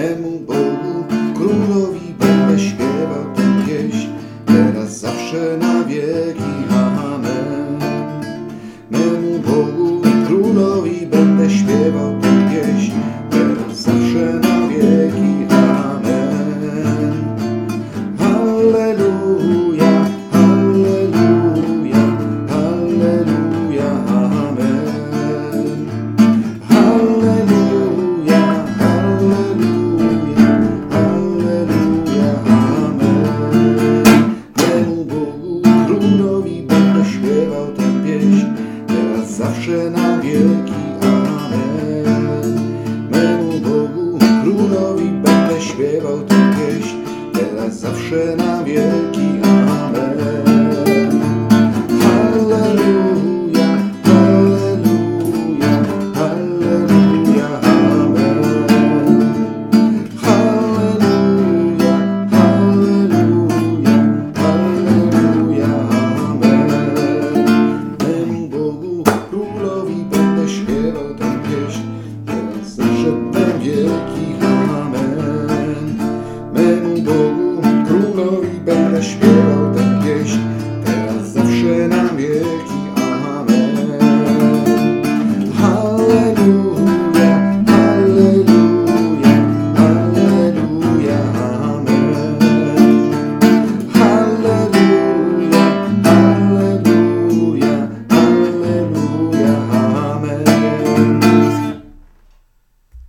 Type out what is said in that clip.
memu Bogu, królowi będę śpiewał tę pieśń, teraz zawsze na wieki. Śpiewał tę pieśń, teraz zawsze na wieki, amen. Memu Bogu, królowi będę śpiewał tę pieśń, teraz zawsze na wieki. mundo.